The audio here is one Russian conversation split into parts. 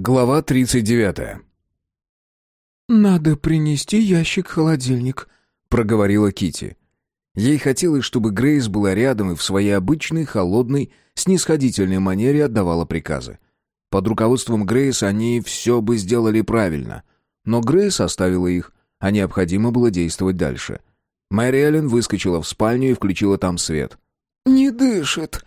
Глава 39. «Надо принести ящик-холодильник», — проговорила Кити. Ей хотелось, чтобы Грейс была рядом и в своей обычной, холодной, снисходительной манере отдавала приказы. Под руководством Грейс они все бы сделали правильно. Но Грейс оставила их, а необходимо было действовать дальше. Мэри Эллен выскочила в спальню и включила там свет. «Не дышит».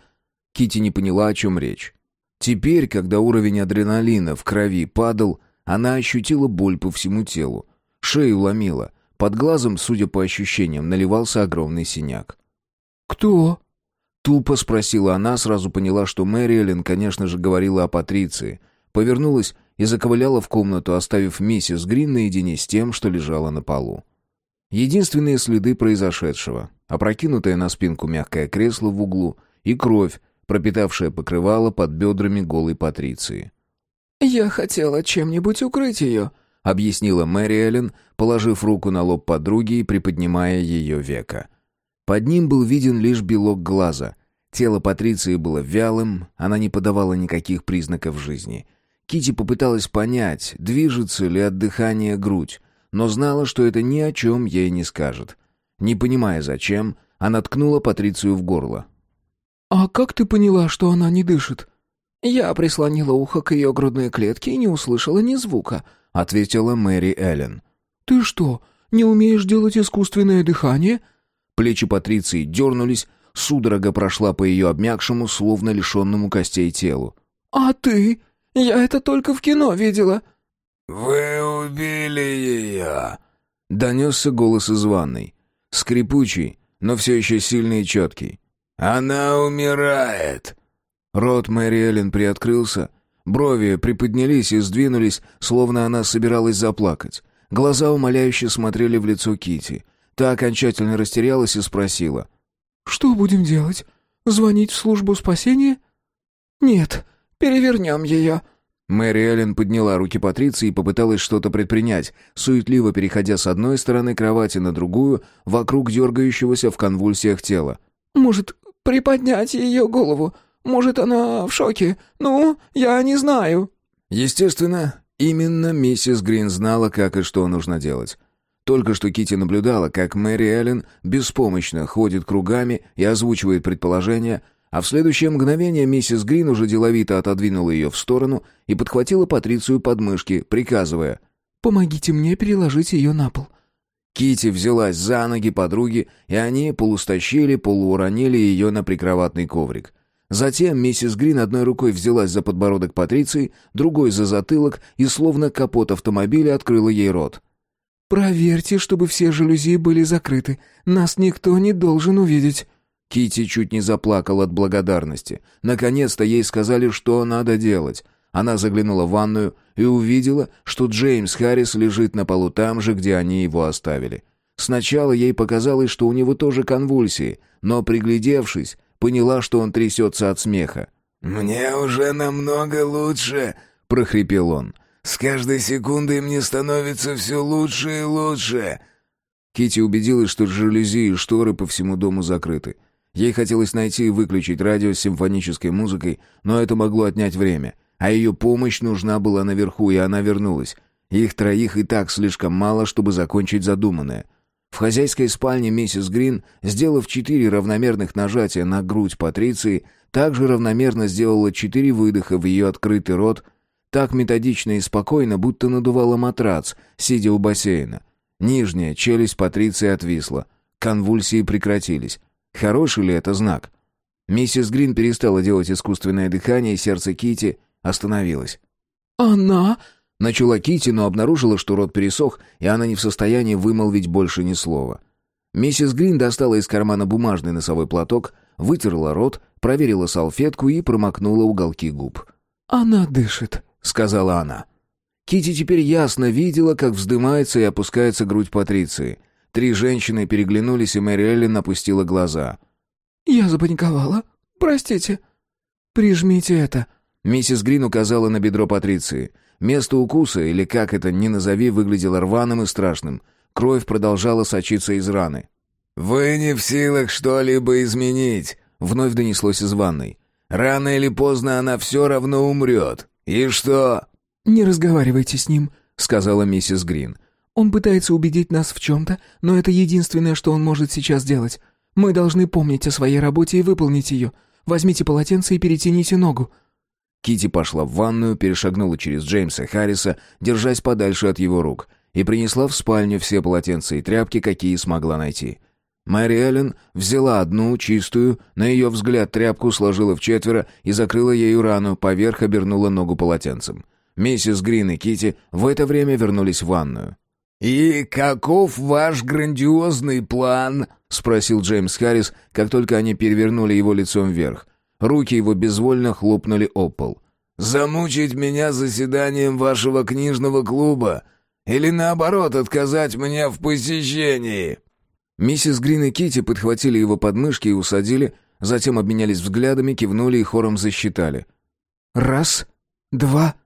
Кити не поняла, о чем речь. Теперь, когда уровень адреналина в крови падал, она ощутила боль по всему телу. Шею ломила. Под глазом, судя по ощущениям, наливался огромный синяк. «Кто?» Тупо спросила она, сразу поняла, что Мэри Эллен, конечно же, говорила о Патриции. Повернулась и заковыляла в комнату, оставив миссис Грин наедине с тем, что лежало на полу. Единственные следы произошедшего — опрокинутое на спинку мягкое кресло в углу и кровь, пропитавшая покрывало под бедрами голой Патриции. «Я хотела чем-нибудь укрыть ее», — объяснила Мэри Эллен, положив руку на лоб подруги и приподнимая ее века. Под ним был виден лишь белок глаза. Тело Патриции было вялым, она не подавала никаких признаков жизни. Кити попыталась понять, движется ли от дыхания грудь, но знала, что это ни о чем ей не скажет. Не понимая зачем, она ткнула Патрицию в горло. «А как ты поняла, что она не дышит?» «Я прислонила ухо к ее грудной клетке и не услышала ни звука», — ответила Мэри Эллен. «Ты что, не умеешь делать искусственное дыхание?» Плечи Патриции дернулись, судорога прошла по ее обмякшему, словно лишенному костей телу. «А ты? Я это только в кино видела». «Вы убили ее!» — донесся голос из ванной. Скрипучий, но все еще сильный и четкий. «Она умирает!» Рот Мэри Эллен приоткрылся, брови приподнялись и сдвинулись, словно она собиралась заплакать. Глаза умоляюще смотрели в лицо Кити. Та окончательно растерялась и спросила. «Что будем делать? Звонить в службу спасения?» «Нет, перевернем ее». Мэри Эллен подняла руки Патриции и попыталась что-то предпринять, суетливо переходя с одной стороны кровати на другую, вокруг дергающегося в конвульсиях тела. «Может, приподнять ее голову. Может, она в шоке. Ну, я не знаю». Естественно, именно миссис Грин знала, как и что нужно делать. Только что Кити наблюдала, как Мэри Эллен беспомощно ходит кругами и озвучивает предположения, а в следующее мгновение миссис Грин уже деловито отодвинула ее в сторону и подхватила Патрицию под мышки, приказывая «Помогите мне переложить ее на пол». Кити взялась за ноги подруги, и они полустащили, полууронили ее на прикроватный коврик. Затем миссис Грин одной рукой взялась за подбородок Патриции, другой за затылок и словно капот автомобиля открыла ей рот. «Проверьте, чтобы все жалюзи были закрыты. Нас никто не должен увидеть». Кити чуть не заплакала от благодарности. Наконец-то ей сказали, что надо делать. Она заглянула в ванную и увидела, что Джеймс Харрис лежит на полу там же, где они его оставили. Сначала ей показалось, что у него тоже конвульсии, но, приглядевшись, поняла, что он трясется от смеха. «Мне уже намного лучше», — прохрипел он. «С каждой секундой мне становится все лучше и лучше». Кити убедилась, что жалюзи и шторы по всему дому закрыты. Ей хотелось найти и выключить радио с симфонической музыкой, но это могло отнять время. А ее помощь нужна была наверху, и она вернулась. Их троих и так слишком мало, чтобы закончить задуманное. В хозяйской спальне миссис Грин, сделав четыре равномерных нажатия на грудь Патриции, также равномерно сделала четыре выдоха в ее открытый рот, так методично и спокойно, будто надувала матрац, сидя у бассейна. Нижняя челюсть Патриции отвисла. Конвульсии прекратились. Хороший ли это знак? Миссис Грин перестала делать искусственное дыхание, и сердце Кити остановилось. «Она...» — начала Кити, но обнаружила, что рот пересох, и она не в состоянии вымолвить больше ни слова. Миссис Грин достала из кармана бумажный носовой платок, вытерла рот, проверила салфетку и промокнула уголки губ. «Она дышит», — сказала она. Кити теперь ясно видела, как вздымается и опускается грудь Патриции. Три женщины переглянулись, и Мэри Эллен опустила глаза. «Я запаниковала. Простите». «Прижмите это». Миссис Грин указала на бедро Патриции. Место укуса, или как это ни назови, выглядело рваным и страшным. Кровь продолжала сочиться из раны. «Вы не в силах что-либо изменить», — вновь донеслось из ванной. «Рано или поздно она все равно умрет. И что?» «Не разговаривайте с ним», — сказала миссис Грин. «Он пытается убедить нас в чем-то, но это единственное, что он может сейчас делать. Мы должны помнить о своей работе и выполнить ее. Возьмите полотенце и перетяните ногу». Кити пошла в ванную, перешагнула через Джеймса Харриса, держась подальше от его рук, и принесла в спальню все полотенца и тряпки, какие смогла найти. Мэри Эллен взяла одну, чистую, на ее взгляд тряпку сложила в четверо и закрыла ею рану, поверх обернула ногу полотенцем. Миссис Грин и Кити в это время вернулись в ванную. «И каков ваш грандиозный план?» — спросил Джеймс Харрис, как только они перевернули его лицом вверх. Руки его безвольно хлопнули о пол. «Замучить меня заседанием вашего книжного клуба? Или наоборот, отказать мне в посещении?» Миссис Грин и Кити подхватили его подмышки и усадили, затем обменялись взглядами, кивнули и хором засчитали. «Раз, два,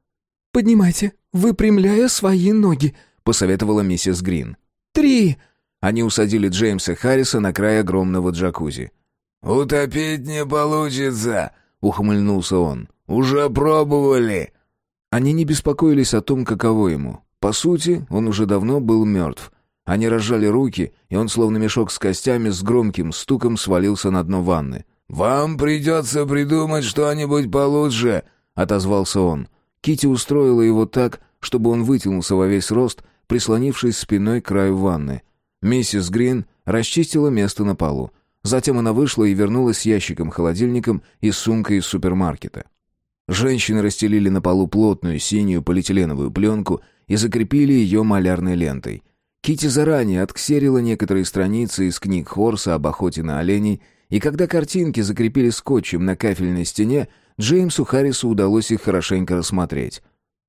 поднимайте, выпрямляя свои ноги», — посоветовала миссис Грин. «Три!» Они усадили Джеймса Харриса на край огромного джакузи. «Утопить не получится», — ухмыльнулся он. «Уже пробовали». Они не беспокоились о том, каково ему. По сути, он уже давно был мертв. Они разжали руки, и он, словно мешок с костями, с громким стуком свалился на дно ванны. «Вам придется придумать что-нибудь получше», — отозвался он. Кити устроила его так, чтобы он вытянулся во весь рост, прислонившись спиной к краю ванны. Миссис Грин расчистила место на полу. Затем она вышла и вернулась с ящиком-холодильником и сумкой из супермаркета. Женщины расстелили на полу плотную синюю полиэтиленовую пленку и закрепили ее малярной лентой — Кити заранее отксерила некоторые страницы из книг Хорса об охоте на оленей, и когда картинки закрепили скотчем на кафельной стене, Джеймсу Харрису удалось их хорошенько рассмотреть.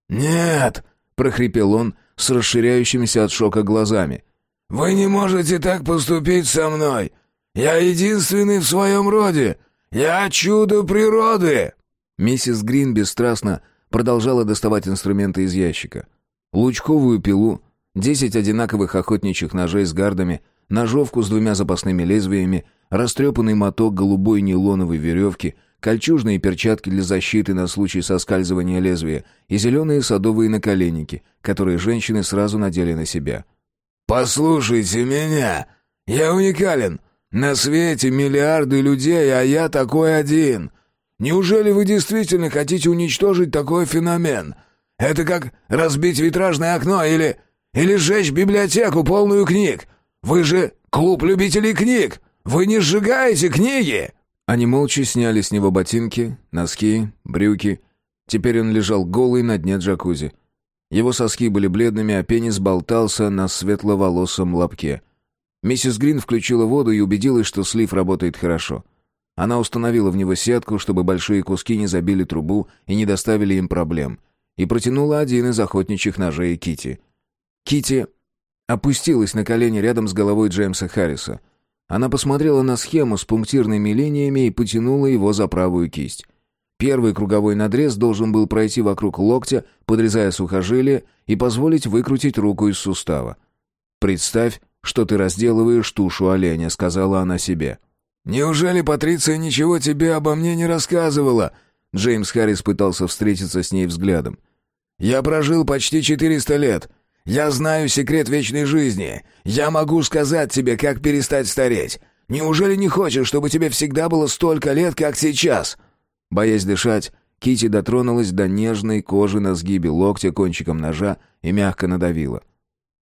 «Нет!» — прохрипел он с расширяющимися от шока глазами. «Вы не можете так поступить со мной! Я единственный в своем роде! Я чудо природы!» Миссис Грин бесстрастно продолжала доставать инструменты из ящика. Лучковую пилу, Десять одинаковых охотничьих ножей с гардами, ножовку с двумя запасными лезвиями, растрепанный моток голубой нейлоновой веревки, кольчужные перчатки для защиты на случай соскальзывания лезвия и зеленые садовые наколенники, которые женщины сразу надели на себя. «Послушайте меня! Я уникален! На свете миллиарды людей, а я такой один! Неужели вы действительно хотите уничтожить такой феномен? Это как разбить витражное окно или или сжечь библиотеку, полную книг? Вы же клуб любителей книг! Вы не сжигаете книги!» Они молча сняли с него ботинки, носки, брюки. Теперь он лежал голый на дне джакузи. Его соски были бледными, а пенис болтался на светловолосом лобке. Миссис Грин включила воду и убедилась, что слив работает хорошо. Она установила в него сетку, чтобы большие куски не забили трубу и не доставили им проблем, и протянула один из охотничьих ножей Кити. Кити опустилась на колени рядом с головой Джеймса Харриса. Она посмотрела на схему с пунктирными линиями и потянула его за правую кисть. Первый круговой надрез должен был пройти вокруг локтя, подрезая сухожилие и позволить выкрутить руку из сустава. «Представь, что ты разделываешь тушу оленя», — сказала она себе. «Неужели Патриция ничего тебе обо мне не рассказывала?» Джеймс Харрис пытался встретиться с ней взглядом. «Я прожил почти четыреста лет. Я знаю секрет вечной жизни. Я могу сказать тебе, как перестать стареть. Неужели не хочешь, чтобы тебе всегда было столько лет, как сейчас?» Боясь дышать, Кити дотронулась до нежной кожи на сгибе локтя кончиком ножа и мягко надавила.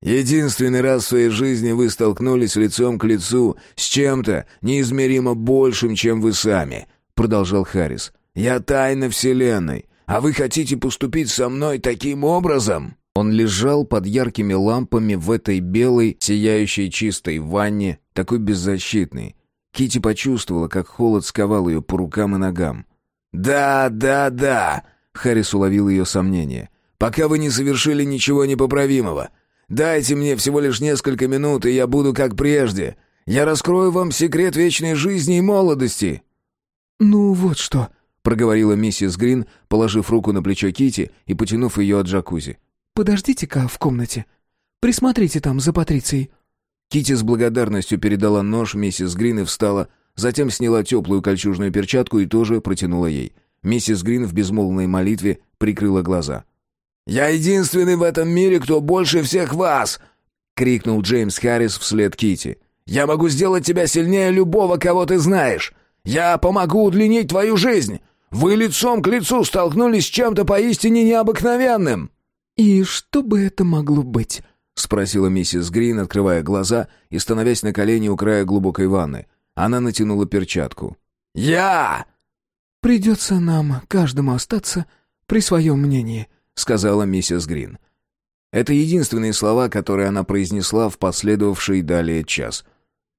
«Единственный раз в своей жизни вы столкнулись лицом к лицу с чем-то неизмеримо большим, чем вы сами», — продолжал Харрис. «Я тайна Вселенной, а вы хотите поступить со мной таким образом?» Он лежал под яркими лампами в этой белой, сияющей чистой ванне, такой беззащитный. Кити почувствовала, как холод сковал ее по рукам и ногам. «Да, да, да!» — Харрис уловил ее сомнение. «Пока вы не совершили ничего непоправимого. Дайте мне всего лишь несколько минут, и я буду как прежде. Я раскрою вам секрет вечной жизни и молодости». «Ну вот что», — проговорила миссис Грин, положив руку на плечо Кити и потянув ее от джакузи. «Подождите-ка в комнате. Присмотрите там за Патрицией». Кити с благодарностью передала нож миссис Грин и встала, затем сняла теплую кольчужную перчатку и тоже протянула ей. Миссис Грин в безмолвной молитве прикрыла глаза. «Я единственный в этом мире, кто больше всех вас!» — крикнул Джеймс Харрис вслед Кити. «Я могу сделать тебя сильнее любого, кого ты знаешь! Я помогу удлинить твою жизнь! Вы лицом к лицу столкнулись с чем-то поистине необыкновенным!» «И что бы это могло быть?» — спросила миссис Грин, открывая глаза и становясь на колени у края глубокой ванны. Она натянула перчатку. «Я!» «Придется нам каждому остаться при своем мнении», — сказала миссис Грин. Это единственные слова, которые она произнесла в последовавший далее час.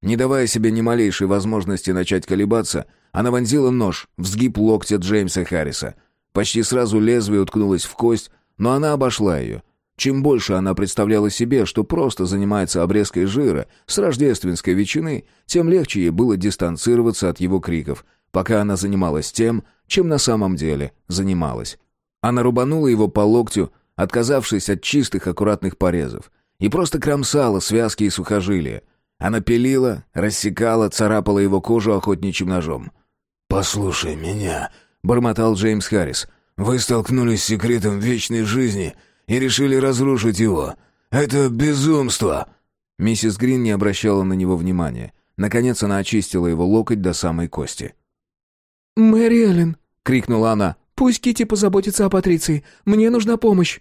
Не давая себе ни малейшей возможности начать колебаться, она вонзила нож в сгиб локтя Джеймса Харриса. Почти сразу лезвие уткнулось в кость, но она обошла ее — чем больше она представляла себе, что просто занимается обрезкой жира с рождественской ветчины, тем легче ей было дистанцироваться от его криков, пока она занималась тем, чем на самом деле занималась. Она рубанула его по локтю, отказавшись от чистых аккуратных порезов, и просто кромсала связки и сухожилия. Она пилила, рассекала, царапала его кожу охотничьим ножом. «Послушай меня», — бормотал Джеймс Харрис. «Вы столкнулись с секретом вечной жизни», — и решили разрушить его. Это безумство!» Миссис Грин не обращала на него внимания. Наконец она очистила его локоть до самой кости. «Мэри Эллен!» — крикнула она. «Пусть Кити позаботится о Патриции. Мне нужна помощь».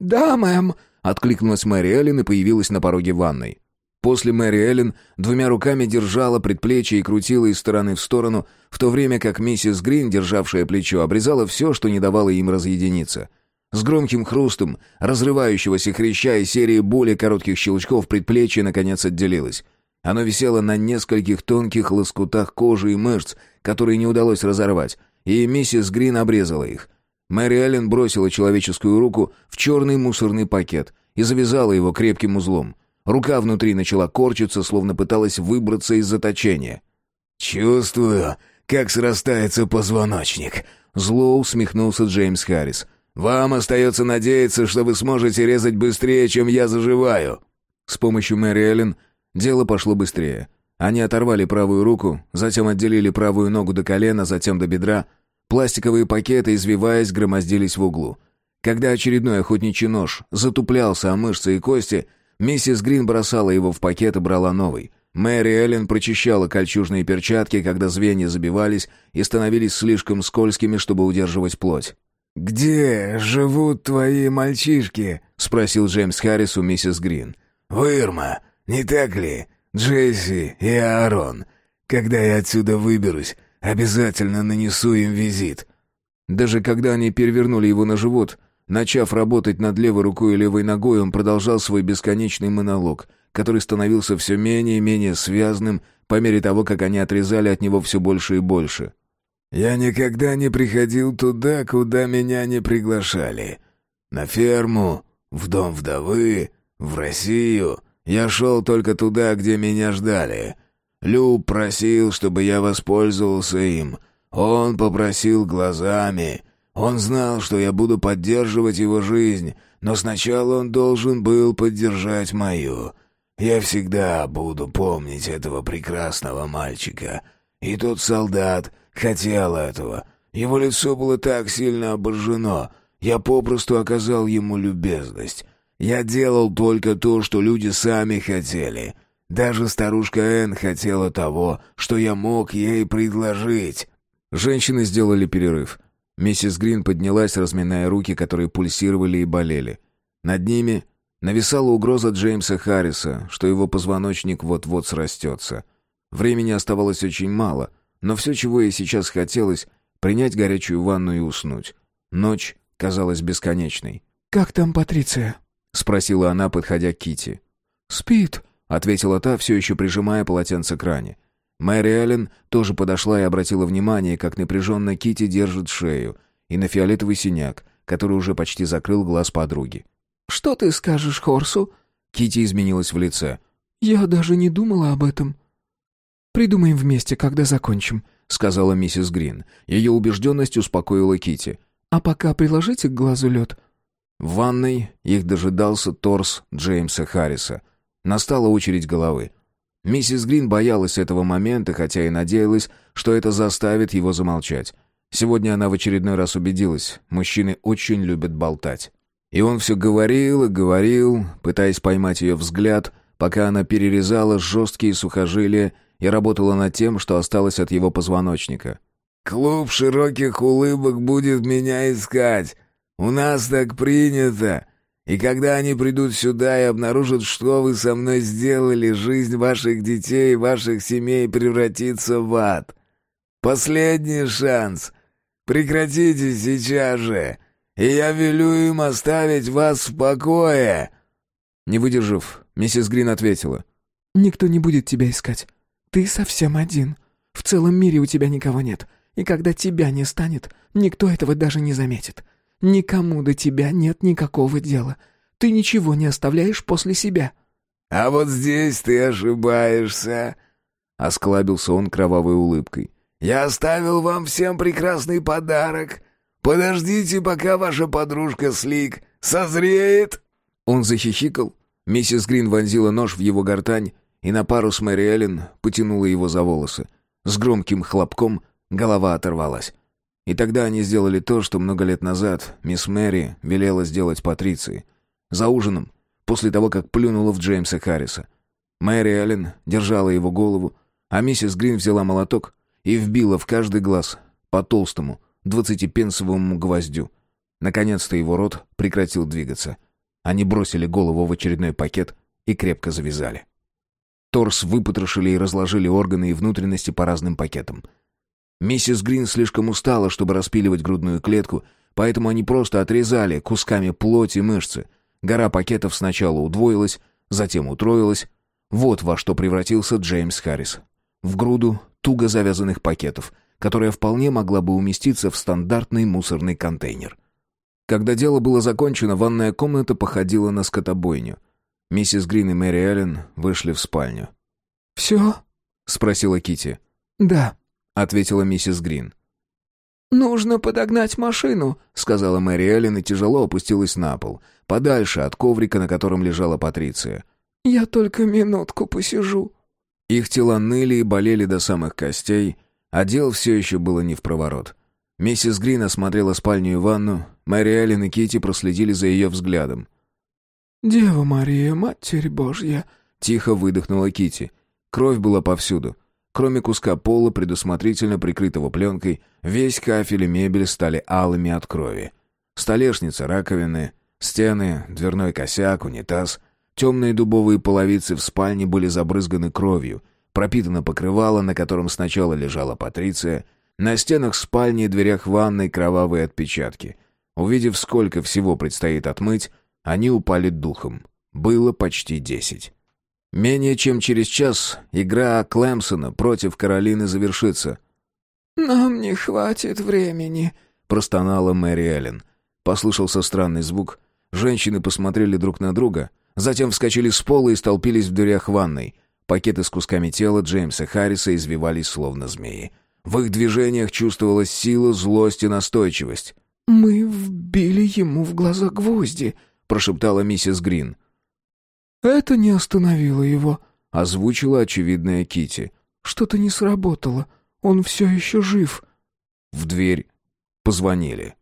«Да, мэм!» — откликнулась Мэри Эллен и появилась на пороге ванной. После Мэри Эллен двумя руками держала предплечье и крутила из стороны в сторону, в то время как миссис Грин, державшая плечо, обрезала все, что не давало им разъединиться — с громким хрустом, разрывающегося хряща и серии более коротких щелчков предплечье наконец отделилось. Оно висело на нескольких тонких лоскутах кожи и мышц, которые не удалось разорвать, и миссис Грин обрезала их. Мэри Эллен бросила человеческую руку в черный мусорный пакет и завязала его крепким узлом. Рука внутри начала корчиться, словно пыталась выбраться из заточения. «Чувствую, как срастается позвоночник», — зло усмехнулся Джеймс Харрис. Вам остается надеяться, что вы сможете резать быстрее, чем я заживаю». С помощью Мэри Эллен дело пошло быстрее. Они оторвали правую руку, затем отделили правую ногу до колена, затем до бедра. Пластиковые пакеты, извиваясь, громоздились в углу. Когда очередной охотничий нож затуплялся о мышцы и кости, миссис Грин бросала его в пакет и брала новый. Мэри Эллен прочищала кольчужные перчатки, когда звенья забивались и становились слишком скользкими, чтобы удерживать плоть. «Где живут твои мальчишки?» — спросил Джеймс Харрис у миссис Грин. «В не так ли? Джесси и Аарон. Когда я отсюда выберусь, обязательно нанесу им визит». Даже когда они перевернули его на живот, начав работать над левой рукой и левой ногой, он продолжал свой бесконечный монолог, который становился все менее и менее связным по мере того, как они отрезали от него все больше и больше. Я никогда не приходил туда, куда меня не приглашали. На ферму, в дом вдовы, в Россию. Я шел только туда, где меня ждали. Люб просил, чтобы я воспользовался им. Он попросил глазами. Он знал, что я буду поддерживать его жизнь, но сначала он должен был поддержать мою. Я всегда буду помнить этого прекрасного мальчика. И тот солдат — хотел этого. Его лицо было так сильно обожжено. Я попросту оказал ему любезность. Я делал только то, что люди сами хотели. Даже старушка Энн хотела того, что я мог ей предложить. Женщины сделали перерыв. Миссис Грин поднялась, разминая руки, которые пульсировали и болели. Над ними нависала угроза Джеймса Харриса, что его позвоночник вот-вот срастется. Времени оставалось очень мало — но все, чего ей сейчас хотелось, принять горячую ванну и уснуть. Ночь казалась бесконечной. «Как там Патриция?» — спросила она, подходя к Кити. «Спит», — ответила та, все еще прижимая полотенце к ране. Мэри Эллен тоже подошла и обратила внимание, как напряженно Кити держит шею, и на фиолетовый синяк, который уже почти закрыл глаз подруги. «Что ты скажешь Хорсу?» Кити изменилась в лице. «Я даже не думала об этом». «Придумаем вместе, когда закончим», — сказала миссис Грин. Ее убежденность успокоила Кити. «А пока приложите к глазу лед». В ванной их дожидался торс Джеймса Харриса. Настала очередь головы. Миссис Грин боялась этого момента, хотя и надеялась, что это заставит его замолчать. Сегодня она в очередной раз убедилась, мужчины очень любят болтать. И он все говорил и говорил, пытаясь поймать ее взгляд, пока она перерезала жесткие сухожилия и работала над тем, что осталось от его позвоночника. «Клуб широких улыбок будет меня искать. У нас так принято. И когда они придут сюда и обнаружат, что вы со мной сделали, жизнь ваших детей и ваших семей превратится в ад. Последний шанс. Прекратите сейчас же, и я велю им оставить вас в покое». Не выдержав, миссис Грин ответила. «Никто не будет тебя искать. Ты совсем один. В целом мире у тебя никого нет. И когда тебя не станет, никто этого даже не заметит. Никому до тебя нет никакого дела. Ты ничего не оставляешь после себя». «А вот здесь ты ошибаешься», — осклабился он кровавой улыбкой. «Я оставил вам всем прекрасный подарок. Подождите, пока ваша подружка Слик созреет». Он захихикал. Миссис Грин вонзила нож в его гортань и на пару с Мэри Эллен потянула его за волосы. С громким хлопком голова оторвалась. И тогда они сделали то, что много лет назад мисс Мэри велела сделать Патриции. За ужином, после того, как плюнула в Джеймса Харриса. Мэри Эллен держала его голову, а миссис Грин взяла молоток и вбила в каждый глаз по толстому, двадцатипенсовому гвоздю. Наконец-то его рот прекратил двигаться. Они бросили голову в очередной пакет и крепко завязали. Торс выпотрошили и разложили органы и внутренности по разным пакетам — Миссис Грин слишком устала, чтобы распиливать грудную клетку, поэтому они просто отрезали кусками плоти мышцы. Гора пакетов сначала удвоилась, затем утроилась. Вот во что превратился Джеймс Харрис. В груду туго завязанных пакетов, которая вполне могла бы уместиться в стандартный мусорный контейнер. Когда дело было закончено, ванная комната походила на скотобойню. Миссис Грин и Мэри Эллен вышли в спальню. «Все?» — спросила Кити. «Да», — ответила миссис Грин. «Нужно подогнать машину», — сказала Мэри Эллен и тяжело опустилась на пол, подальше от коврика, на котором лежала Патриция. «Я только минутку посижу». Их тела ныли и болели до самых костей, а дел все еще было не в проворот. Миссис Грин осмотрела спальню и ванну, Мэри Эллен и Кити проследили за ее взглядом. «Дева Мария, Матерь Божья», — тихо выдохнула Кити. Кровь была повсюду. Кроме куска пола, предусмотрительно прикрытого пленкой, весь кафель и мебель стали алыми от крови. Столешница, раковины, стены, дверной косяк, унитаз. Темные дубовые половицы в спальне были забрызганы кровью. Пропитано покрывало, на котором сначала лежала Патриция. На стенах спальни и дверях ванной кровавые отпечатки. Увидев, сколько всего предстоит отмыть, они упали духом. Было почти десять. Менее чем через час игра Клэмсона против Каролины завершится. «Нам не хватит времени», — простонала Мэри Эллен. Послышался странный звук. Женщины посмотрели друг на друга, затем вскочили с пола и столпились в дверях ванной. Пакеты с кусками тела Джеймса Харриса извивались словно змеи. В их движениях чувствовалась сила, злость и настойчивость. «Мы вбили ему в глаза гвозди», — прошептала миссис Грин. «Это не остановило его», — озвучила очевидная Кити. «Что-то не сработало. Он все еще жив». В дверь позвонили.